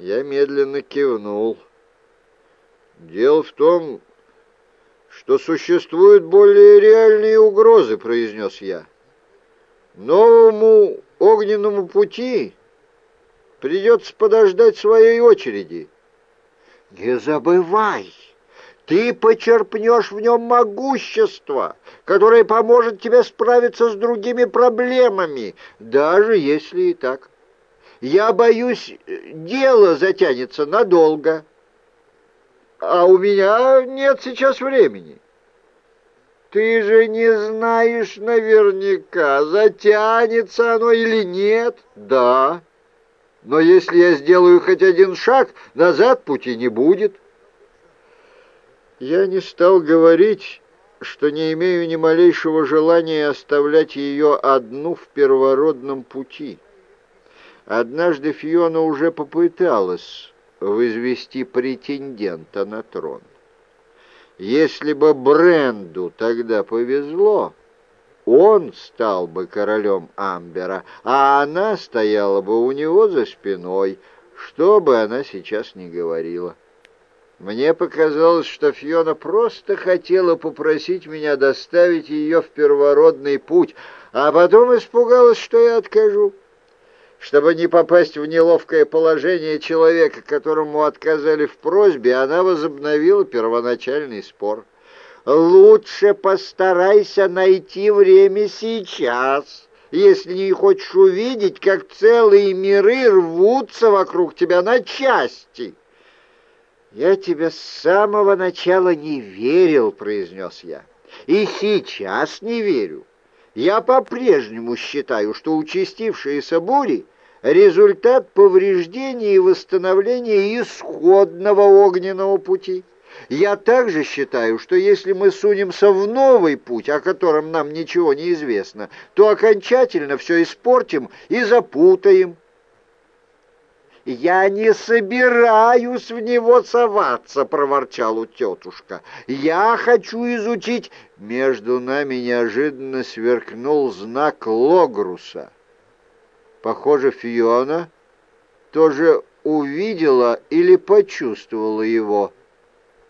Я медленно кивнул. «Дело в том, что существуют более реальные угрозы», — произнес я. «Новому огненному пути придется подождать своей очереди». «Не забывай!» Ты почерпнешь в нем могущество, которое поможет тебе справиться с другими проблемами, даже если и так. Я боюсь, дело затянется надолго, а у меня нет сейчас времени. Ты же не знаешь наверняка, затянется оно или нет. Да, но если я сделаю хоть один шаг, назад пути не будет. Я не стал говорить, что не имею ни малейшего желания оставлять ее одну в первородном пути. Однажды Фиона уже попыталась возвести претендента на трон. Если бы Бренду тогда повезло, он стал бы королем Амбера, а она стояла бы у него за спиной, что бы она сейчас ни говорила. Мне показалось, что Фьона просто хотела попросить меня доставить ее в первородный путь, а потом испугалась, что я откажу. Чтобы не попасть в неловкое положение человека, которому отказали в просьбе, она возобновила первоначальный спор. «Лучше постарайся найти время сейчас» если не хочешь увидеть, как целые миры рвутся вокруг тебя на части. «Я тебе с самого начала не верил», — произнес я. «И сейчас не верю. Я по-прежнему считаю, что участившиеся бури — результат повреждения и восстановления исходного огненного пути». Я также считаю, что если мы сунемся в новый путь, о котором нам ничего не известно, то окончательно все испортим и запутаем. «Я не собираюсь в него соваться», — проворчала тетушка. «Я хочу изучить...» Между нами неожиданно сверкнул знак Логруса. Похоже, Фиона тоже увидела или почувствовала его,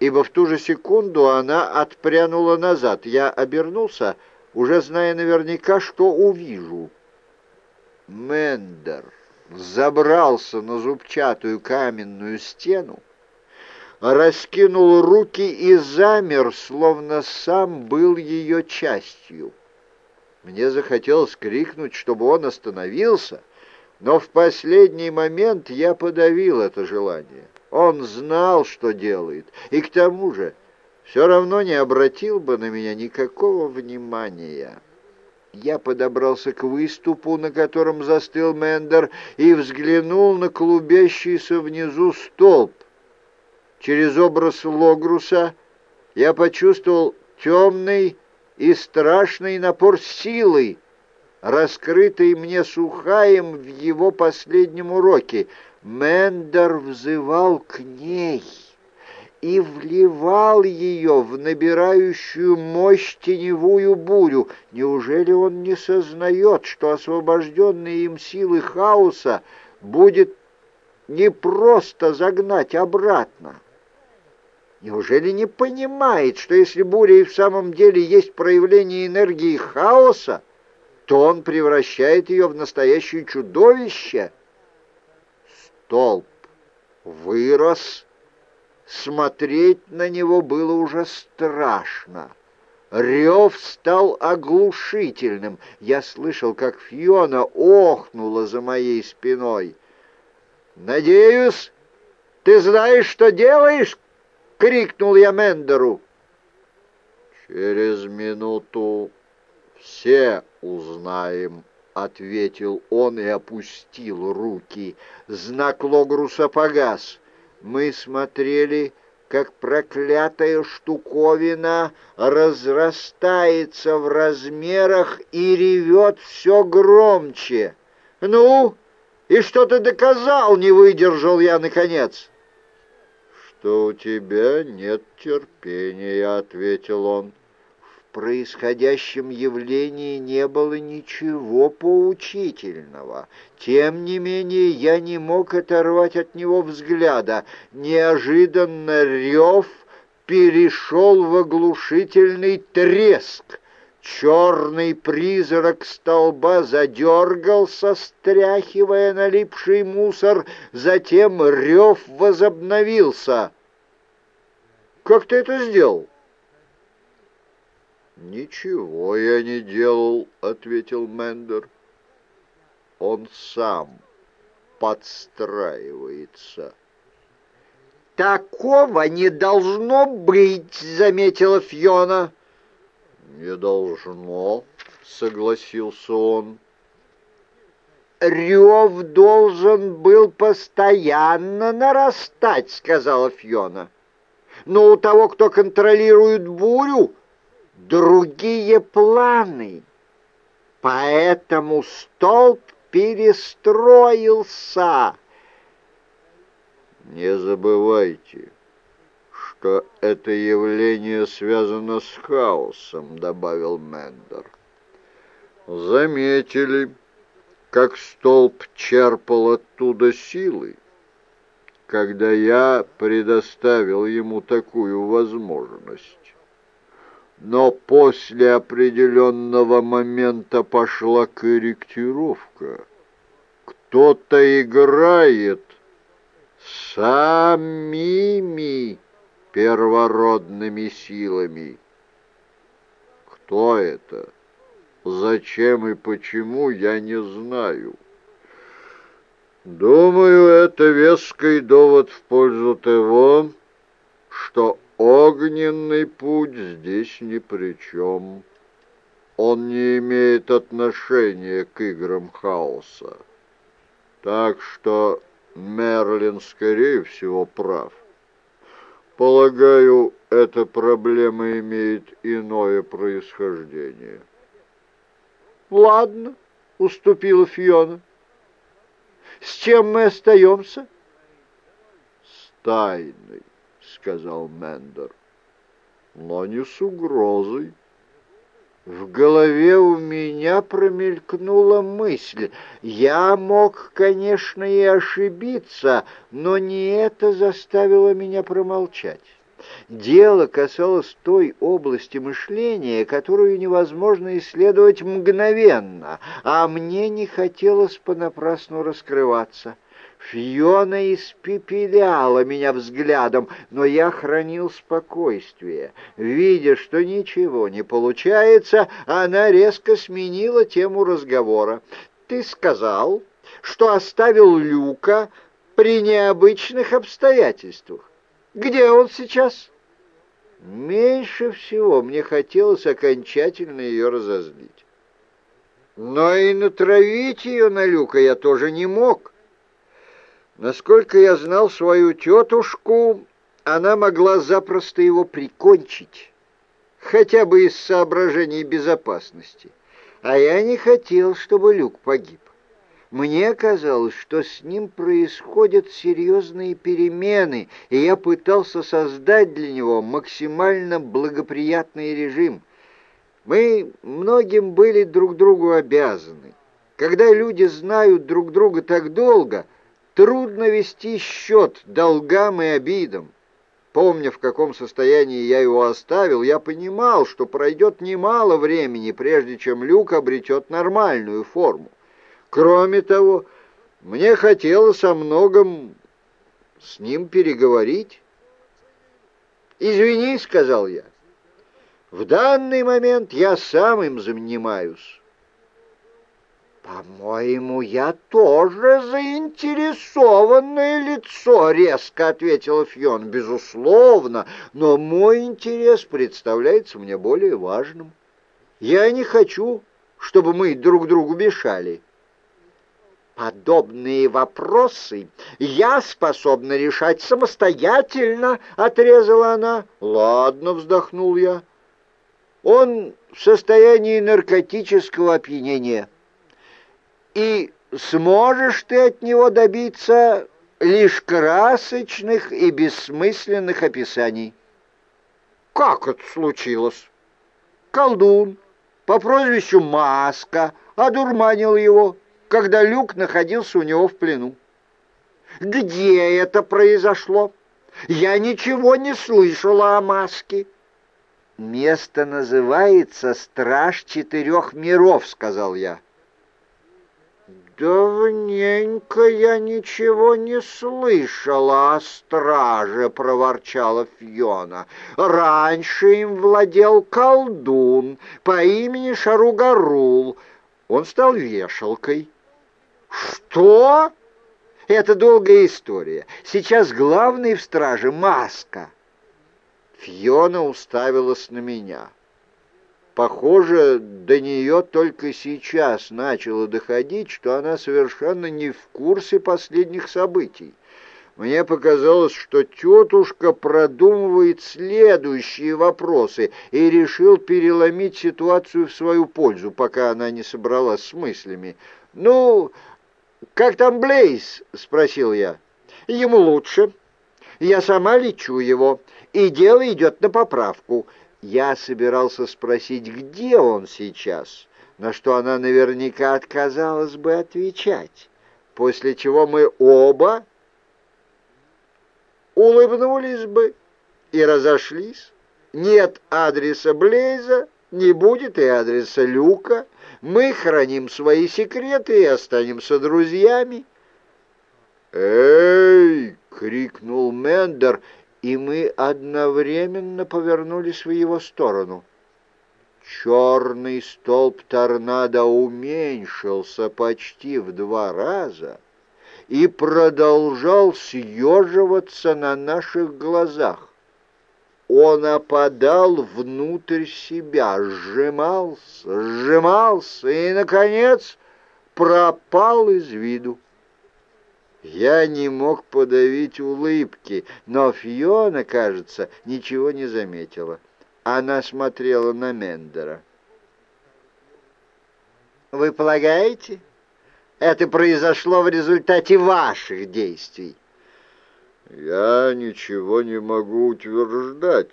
ибо в ту же секунду она отпрянула назад. Я обернулся, уже зная наверняка, что увижу. Мендер взобрался на зубчатую каменную стену, раскинул руки и замер, словно сам был ее частью. Мне захотелось крикнуть, чтобы он остановился, но в последний момент я подавил это желание. Он знал, что делает, и к тому же все равно не обратил бы на меня никакого внимания. Я подобрался к выступу, на котором застыл Мендер, и взглянул на клубящийся внизу столб. Через образ Логруса я почувствовал темный и страшный напор силы, раскрытый мне Сухаем в его последнем уроке. Мендер взывал к ней и вливал ее в набирающую мощь теневую бурю. Неужели он не сознает, что освобожденные им силы хаоса будет не просто загнать обратно? Неужели не понимает, что если буря и в самом деле есть проявление энергии хаоса, то он превращает ее в настоящее чудовище? Столб вырос Смотреть на него было уже страшно. Рев стал оглушительным. Я слышал, как Фиона охнула за моей спиной. «Надеюсь, ты знаешь, что делаешь?» — крикнул я Мендеру. «Через минуту все узнаем», — ответил он и опустил руки. Знак Логруса погас мы смотрели, как проклятая штуковина разрастается в размерах и ревет все громче. «Ну, и что ты доказал?» — не выдержал я наконец. «Что у тебя нет терпения», — ответил он. Происходящем явлении не было ничего поучительного. Тем не менее, я не мог оторвать от него взгляда. Неожиданно рев перешел в оглушительный треск. Черный призрак столба задергался, стряхивая налипший мусор, затем рев возобновился. «Как ты это сделал?» «Ничего я не делал», — ответил Мендер. «Он сам подстраивается». «Такого не должно быть», — заметила Фьона. «Не должно», — согласился он. «Рев должен был постоянно нарастать», — сказала Фьона. «Но у того, кто контролирует бурю, другие планы. Поэтому столб перестроился. Не забывайте, что это явление связано с хаосом, добавил Мендер. Заметили, как столб черпал оттуда силы, когда я предоставил ему такую возможность но после определенного момента пошла корректировка. Кто-то играет самими первородными силами. Кто это? Зачем и почему, я не знаю. Думаю, это веский довод в пользу того, что Огненный путь здесь ни при чем. Он не имеет отношения к играм хаоса. Так что Мерлин, скорее всего, прав. Полагаю, эта проблема имеет иное происхождение. «Ладно», — уступила Фиона. «С чем мы остаемся?» «С тайной». — сказал Мендер, — но не с угрозой. В голове у меня промелькнула мысль. Я мог, конечно, и ошибиться, но не это заставило меня промолчать. Дело касалось той области мышления, которую невозможно исследовать мгновенно, а мне не хотелось понапрасну раскрываться. Фиона испепеляла меня взглядом, но я хранил спокойствие. Видя, что ничего не получается, она резко сменила тему разговора. «Ты сказал, что оставил Люка при необычных обстоятельствах. Где он сейчас?» Меньше всего мне хотелось окончательно ее разозлить. Но и натравить ее на Люка я тоже не мог. Насколько я знал свою тетушку, она могла запросто его прикончить, хотя бы из соображений безопасности. А я не хотел, чтобы Люк погиб. Мне казалось, что с ним происходят серьезные перемены, и я пытался создать для него максимально благоприятный режим. Мы многим были друг другу обязаны. Когда люди знают друг друга так долго — Трудно вести счет долгам и обидам. Помня, в каком состоянии я его оставил, я понимал, что пройдет немало времени, прежде чем Люк обретет нормальную форму. Кроме того, мне хотелось о многом с ним переговорить. «Извини», — сказал я, — «в данный момент я сам им занимаюсь». «По-моему, я тоже заинтересованное лицо», — резко ответила Фьон. «Безусловно, но мой интерес представляется мне более важным. Я не хочу, чтобы мы друг другу мешали». «Подобные вопросы я способна решать самостоятельно», — отрезала она. «Ладно», — вздохнул я. «Он в состоянии наркотического опьянения» и сможешь ты от него добиться лишь красочных и бессмысленных описаний. Как это случилось? колдун по прозвищу Маска одурманил его, когда Люк находился у него в плену. Где это произошло? Я ничего не слышала о Маске. «Место называется Страж Четырех Миров», — сказал я. «Давненько я ничего не слышала о страже», — проворчала Фьона. «Раньше им владел колдун по имени Шаругарул. Он стал вешалкой». «Что?» «Это долгая история. Сейчас главный в страже — Маска». Фьона уставилась на меня. Похоже, до нее только сейчас начало доходить, что она совершенно не в курсе последних событий. Мне показалось, что тетушка продумывает следующие вопросы и решил переломить ситуацию в свою пользу, пока она не собралась с мыслями. «Ну, как там Блейз?» — спросил я. «Ему лучше. Я сама лечу его, и дело идет на поправку. Я собирался спросить, где он сейчас, на что она наверняка отказалась бы отвечать, после чего мы оба улыбнулись бы и разошлись. Нет адреса Блейза, не будет и адреса Люка. Мы храним свои секреты и останемся друзьями. «Эй!» — крикнул Мендер, и мы одновременно повернулись в его сторону. Черный столб торнадо уменьшился почти в два раза и продолжал съеживаться на наших глазах. Он опадал внутрь себя, сжимался, сжимался и, наконец, пропал из виду. Я не мог подавить улыбки, но Фиона, кажется, ничего не заметила. Она смотрела на Мендера. «Вы полагаете, это произошло в результате ваших действий?» «Я ничего не могу утверждать,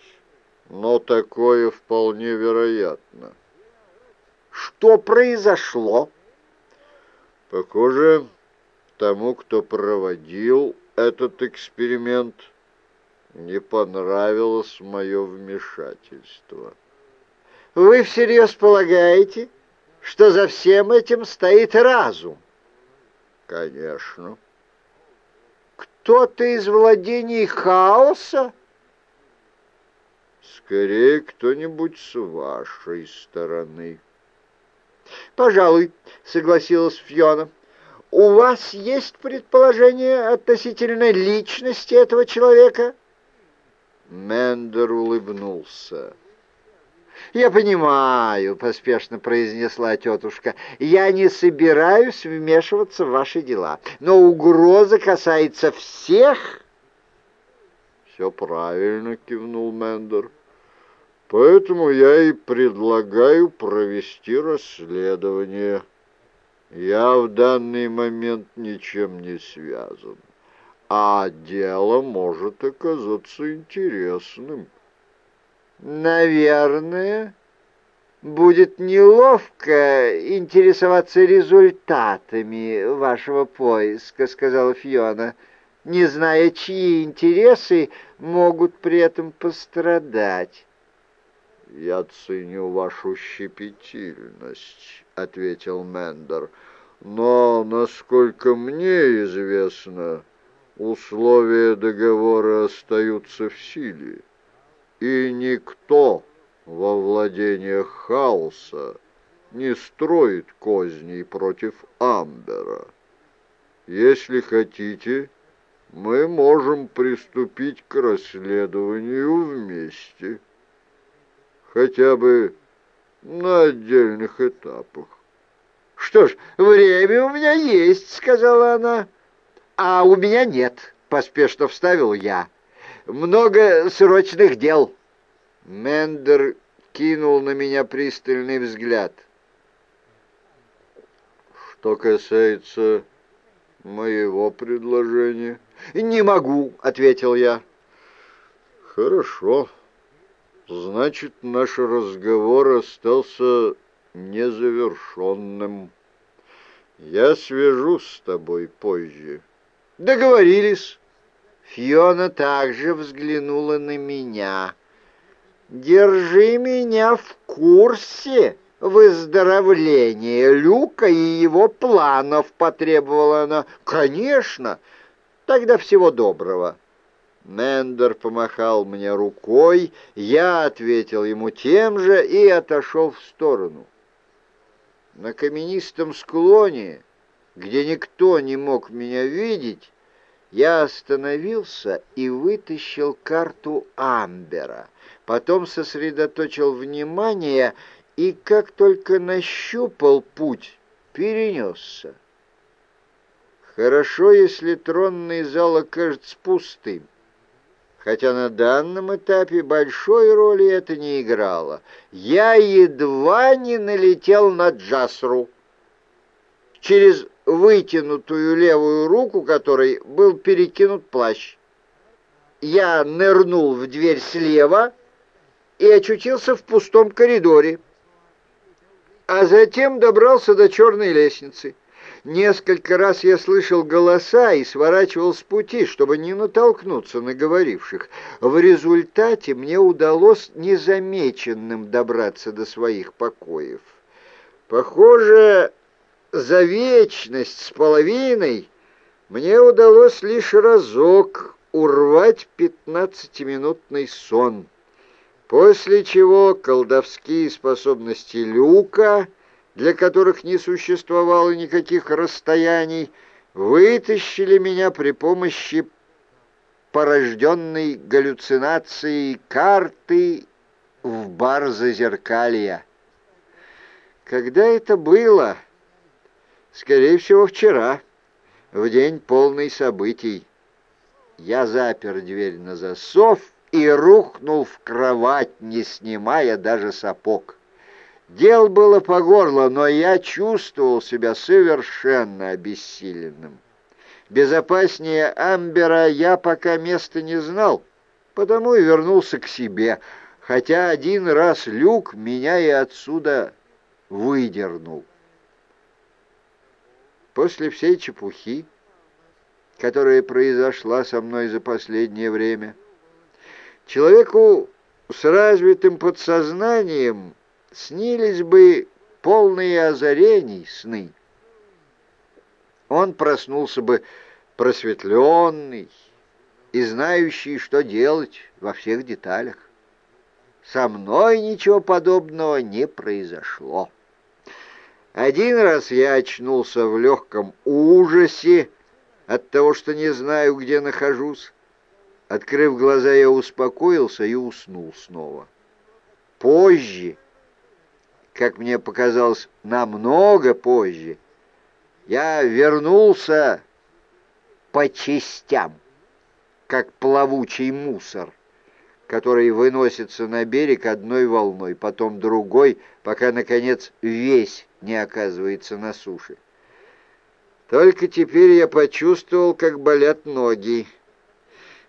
но такое вполне вероятно». «Что произошло?» «Похоже, тому, кто проводил этот эксперимент, не понравилось мое вмешательство. Вы всерьез полагаете, что за всем этим стоит разум? Конечно. Кто-то из владений хаоса? Скорее, кто-нибудь с вашей стороны. Пожалуй, согласилась Фьона у вас есть предположение относительно личности этого человека?» Мендер улыбнулся. «Я понимаю», — поспешно произнесла тетушка, — «я не собираюсь вмешиваться в ваши дела, но угроза касается всех». «Все правильно», — кивнул Мендер. «Поэтому я и предлагаю провести расследование». Я в данный момент ничем не связан, а дело может оказаться интересным. Наверное, будет неловко интересоваться результатами вашего поиска, сказала Фиона, не зная, чьи интересы могут при этом пострадать. «Я ценю вашу щепетильность», — ответил Мендер. «Но, насколько мне известно, условия договора остаются в силе, и никто во владениях хаоса не строит козней против Амбера. Если хотите, мы можем приступить к расследованию вместе» хотя бы на отдельных этапах. «Что ж, время у меня есть», — сказала она. «А у меня нет», — поспешно вставил я. «Много срочных дел». Мендер кинул на меня пристальный взгляд. «Что касается моего предложения...» «Не могу», — ответил я. «Хорошо». Значит, наш разговор остался незавершенным. Я свяжусь с тобой позже. Договорились. Фиона также взглянула на меня. «Держи меня в курсе выздоровления Люка и его планов», — потребовала она. «Конечно! Тогда всего доброго». Мендер помахал мне рукой, я ответил ему тем же и отошел в сторону. На каменистом склоне, где никто не мог меня видеть, я остановился и вытащил карту Амбера, потом сосредоточил внимание и, как только нащупал путь, перенесся. Хорошо, если тронный зал окажется пустым хотя на данном этапе большой роли это не играло. Я едва не налетел на Джасру. Через вытянутую левую руку которой был перекинут плащ. Я нырнул в дверь слева и очутился в пустом коридоре, а затем добрался до черной лестницы. Несколько раз я слышал голоса и сворачивал с пути, чтобы не натолкнуться на говоривших. В результате мне удалось незамеченным добраться до своих покоев. Похоже, за вечность с половиной мне удалось лишь разок урвать пятнадцатиминутный сон, после чего колдовские способности Люка для которых не существовало никаких расстояний, вытащили меня при помощи порожденной галлюцинацией карты в бар Зазеркалья. Когда это было? Скорее всего, вчера, в день полный событий. Я запер дверь на засов и рухнул в кровать, не снимая даже сапог. Дел было по горло, но я чувствовал себя совершенно обессиленным. Безопаснее Амбера я пока места не знал, потому и вернулся к себе, хотя один раз люк меня и отсюда выдернул. После всей чепухи, которая произошла со мной за последнее время, человеку с развитым подсознанием снились бы полные озарений сны. Он проснулся бы просветленный и знающий, что делать во всех деталях. Со мной ничего подобного не произошло. Один раз я очнулся в легком ужасе от того, что не знаю, где нахожусь. Открыв глаза, я успокоился и уснул снова. Позже как мне показалось, намного позже, я вернулся по частям, как плавучий мусор, который выносится на берег одной волной, потом другой, пока, наконец, весь не оказывается на суше. Только теперь я почувствовал, как болят ноги.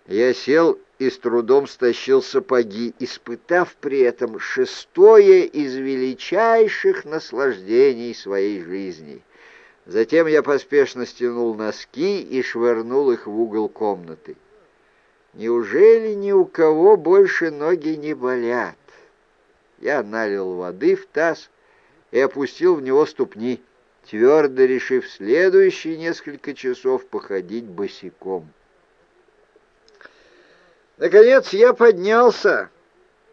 Я сел и с трудом стащил сапоги, испытав при этом шестое из величайших наслаждений своей жизни. Затем я поспешно стянул носки и швырнул их в угол комнаты. Неужели ни у кого больше ноги не болят? Я налил воды в таз и опустил в него ступни, твердо решив следующие несколько часов походить босиком. Наконец я поднялся,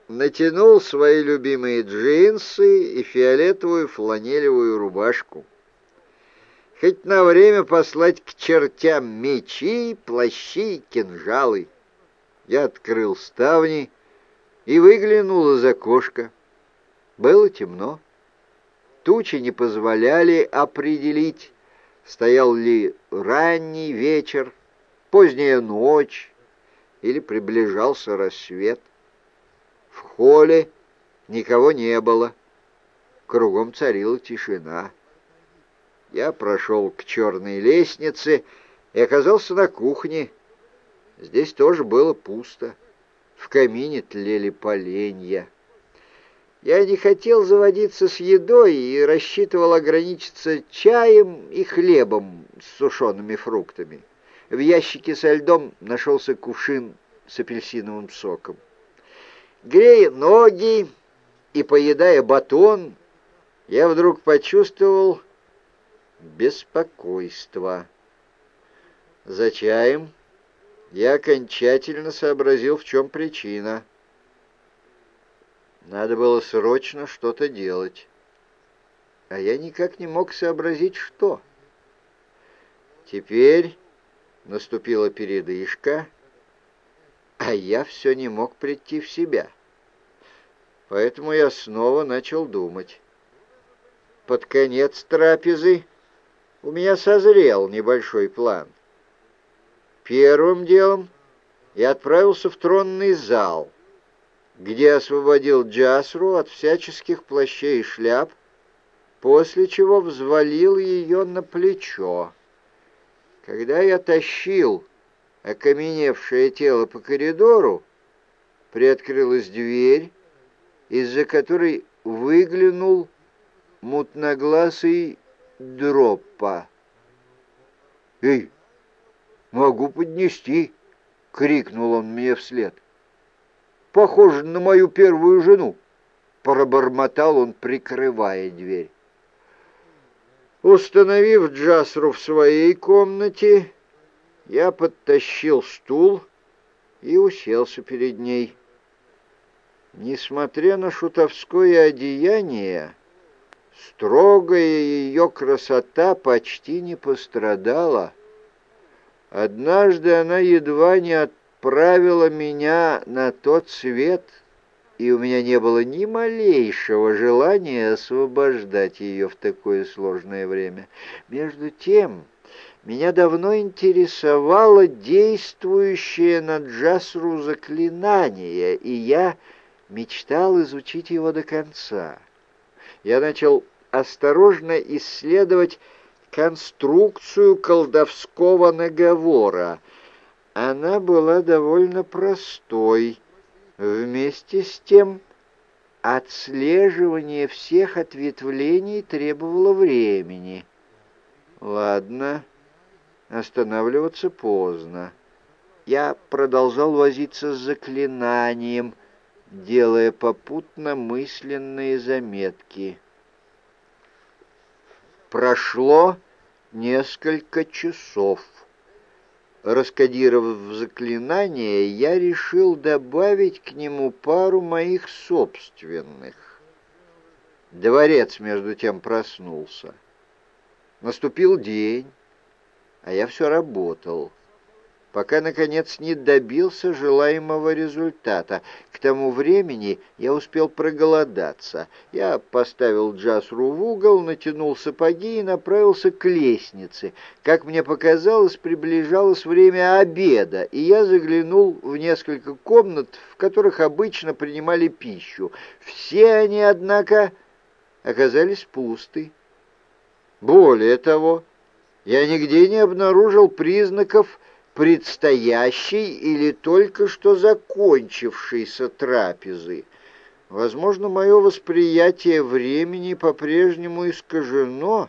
натянул свои любимые джинсы и фиолетовую фланелевую рубашку. Хоть на время послать к чертям мечи, плащи и кинжалы. Я открыл ставни и выглянул из окошка. Было темно. Тучи не позволяли определить, стоял ли ранний вечер, поздняя ночь или приближался рассвет. В холле никого не было, кругом царила тишина. Я прошел к черной лестнице и оказался на кухне. Здесь тоже было пусто. В камине тлели поленья. Я не хотел заводиться с едой и рассчитывал ограничиться чаем и хлебом с сушеными фруктами. В ящике со льдом нашелся кувшин с апельсиновым соком. Грея ноги и поедая батон, я вдруг почувствовал беспокойство. За чаем я окончательно сообразил, в чем причина. Надо было срочно что-то делать. А я никак не мог сообразить, что. Теперь наступила передышка, а я все не мог прийти в себя. Поэтому я снова начал думать. Под конец трапезы у меня созрел небольшой план. Первым делом я отправился в тронный зал, где освободил Джасру от всяческих плащей и шляп, после чего взвалил ее на плечо. Когда я тащил окаменевшее тело по коридору, приоткрылась дверь, из-за которой выглянул мутноглазый дроппа. «Эй, могу поднести!» — крикнул он мне вслед. «Похоже на мою первую жену!» — пробормотал он, прикрывая дверь. Установив Джасру в своей комнате, я подтащил стул и уселся перед ней. Несмотря на шутовское одеяние, строгая ее красота почти не пострадала. Однажды она едва не отправила меня на тот свет, и у меня не было ни малейшего желания освобождать ее в такое сложное время. Между тем, меня давно интересовало действующее на Джасру заклинание, и я мечтал изучить его до конца. Я начал осторожно исследовать конструкцию колдовского наговора. Она была довольно простой. Вместе с тем отслеживание всех ответвлений требовало времени. Ладно, останавливаться поздно. Я продолжал возиться с заклинанием, делая попутно мысленные заметки. Прошло несколько часов. Раскодировав заклинание, я решил добавить к нему пару моих собственных. Дворец, между тем, проснулся. Наступил день, а я все работал пока, наконец, не добился желаемого результата. К тому времени я успел проголодаться. Я поставил Джасру в угол, натянул сапоги и направился к лестнице. Как мне показалось, приближалось время обеда, и я заглянул в несколько комнат, в которых обычно принимали пищу. Все они, однако, оказались пусты. Более того, я нигде не обнаружил признаков предстоящей или только что закончившейся трапезы. Возможно, мое восприятие времени по-прежнему искажено,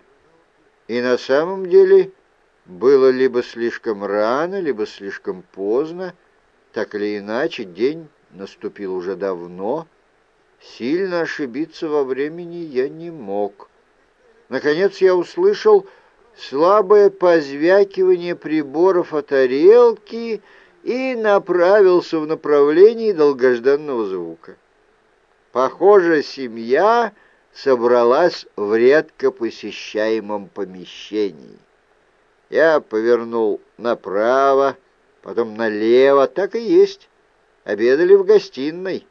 и на самом деле было либо слишком рано, либо слишком поздно. Так или иначе, день наступил уже давно. Сильно ошибиться во времени я не мог. Наконец я услышал слабое позвякивание приборов о тарелке и направился в направлении долгожданного звука. Похоже, семья собралась в редко посещаемом помещении. Я повернул направо, потом налево, так и есть. Обедали в гостиной.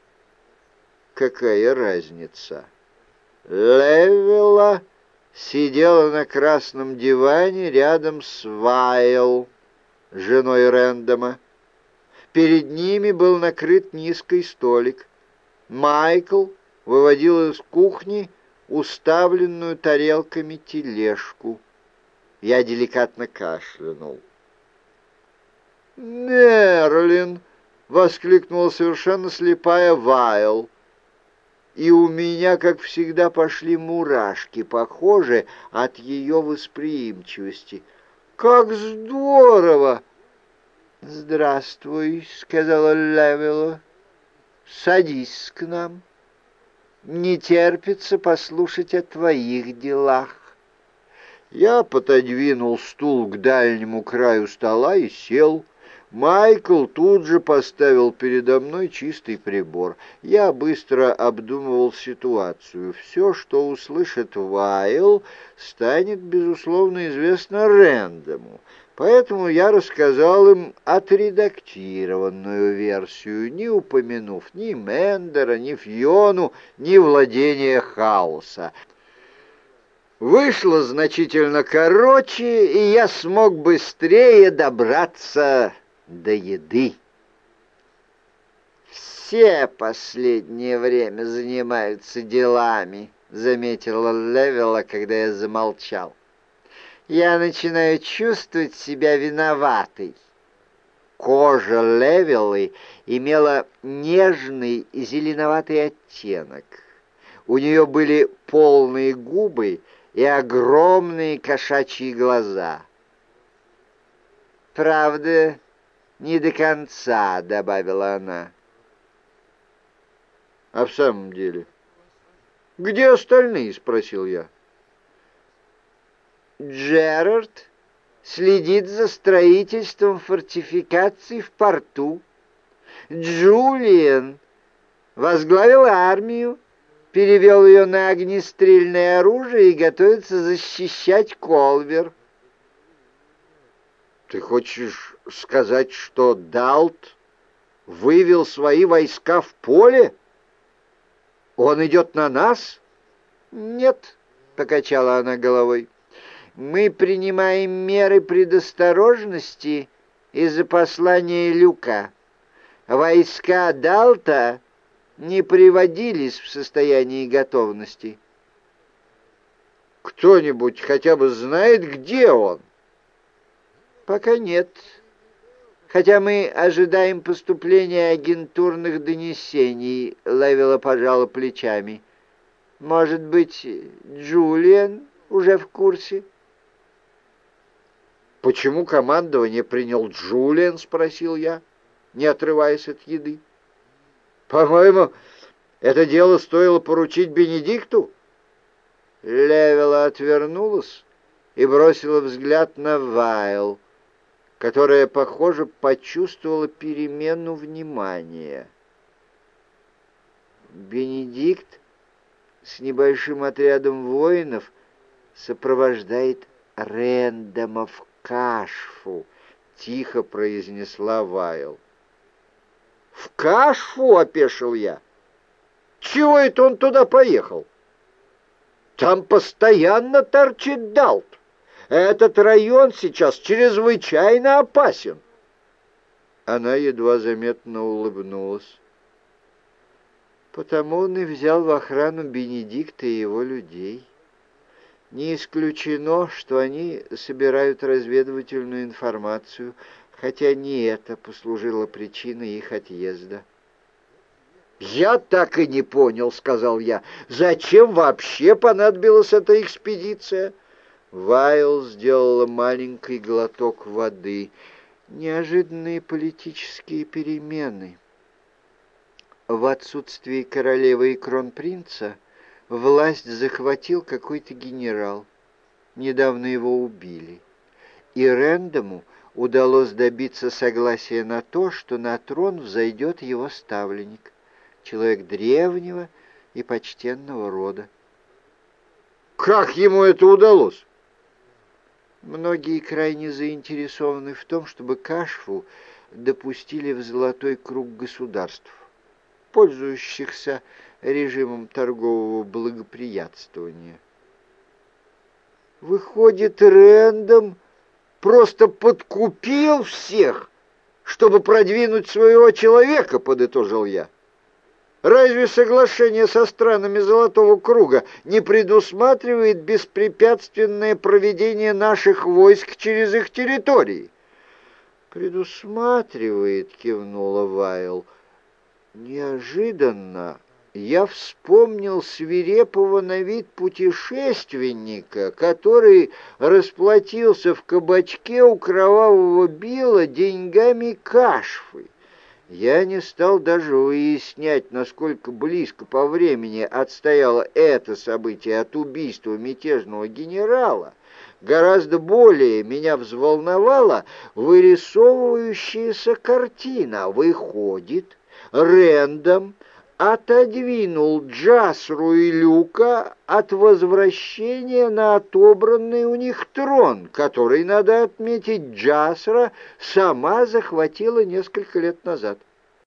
Какая разница? Левела сидела на красном диване рядом с Вайл, женой Рэндома. Перед ними был накрыт низкий столик. Майкл выводил из кухни уставленную тарелками тележку. Я деликатно кашлянул. «Мерлин, — воскликнула совершенно слепая Вайл. И у меня, как всегда, пошли мурашки, похожие от ее восприимчивости. «Как здорово!» «Здравствуй», — сказала Левела. «Садись к нам. Не терпится послушать о твоих делах». Я пододвинул стул к дальнему краю стола и сел. Майкл тут же поставил передо мной чистый прибор. Я быстро обдумывал ситуацию. Все, что услышит Вайл, станет, безусловно, известно Рэндому. Поэтому я рассказал им отредактированную версию, не упомянув ни Мендера, ни Фьону, ни владения хаоса. Вышло значительно короче, и я смог быстрее добраться до еды. «Все последнее время занимаются делами», — заметила Левела, когда я замолчал. «Я начинаю чувствовать себя виноватой». Кожа Левелы имела нежный зеленоватый оттенок. У нее были полные губы и огромные кошачьи глаза. «Правда, не до конца», — добавила она. «А в самом деле?» «Где остальные?» — спросил я. «Джерард следит за строительством фортификаций в порту. Джулиан возглавил армию перевел ее на огнестрельное оружие и готовится защищать Колвер. Ты хочешь сказать, что Далт вывел свои войска в поле? Он идет на нас? Нет, покачала она головой. Мы принимаем меры предосторожности из-за послания Люка. Войска Далта не приводились в состоянии готовности. Кто-нибудь хотя бы знает, где он? Пока нет. Хотя мы ожидаем поступления агентурных донесений, Левела пожала плечами. Может быть, Джулиан уже в курсе? «Почему командование принял Джулиан?» — спросил я, не отрываясь от еды. По-моему, это дело стоило поручить Бенедикту. Левела отвернулась и бросила взгляд на Вайл, которая, похоже, почувствовала перемену внимания. Бенедикт с небольшим отрядом воинов сопровождает Рэндома в Кашфу, тихо произнесла Вайл. «В Кашфу?» — опешил я. «Чего это он туда поехал?» «Там постоянно торчит Далт. Этот район сейчас чрезвычайно опасен». Она едва заметно улыбнулась. Потому он и взял в охрану Бенедикта и его людей. Не исключено, что они собирают разведывательную информацию хотя не это послужило причиной их отъезда. «Я так и не понял», — сказал я, — «зачем вообще понадобилась эта экспедиция?» Вайл сделала маленький глоток воды. Неожиданные политические перемены. В отсутствии королевы и кронпринца власть захватил какой-то генерал. Недавно его убили. И Рэндому удалось добиться согласия на то, что на трон взойдет его ставленник, человек древнего и почтенного рода. Как ему это удалось? Многие крайне заинтересованы в том, чтобы Кашфу допустили в золотой круг государств, пользующихся режимом торгового благоприятствования. Выходит, Рэндом просто подкупил всех, чтобы продвинуть своего человека, подытожил я. Разве соглашение со странами Золотого Круга не предусматривает беспрепятственное проведение наших войск через их территории? «Предусматривает», — кивнула Вайл. Неожиданно я вспомнил свирепого на вид путешественника, который расплатился в кабачке у кровавого Билла деньгами кашфы. Я не стал даже выяснять, насколько близко по времени отстояло это событие от убийства мятежного генерала. Гораздо более меня взволновала вырисовывающаяся картина. Выходит, Рэндом отодвинул Джасру и Люка от возвращения на отобранный у них трон, который, надо отметить, Джасра сама захватила несколько лет назад.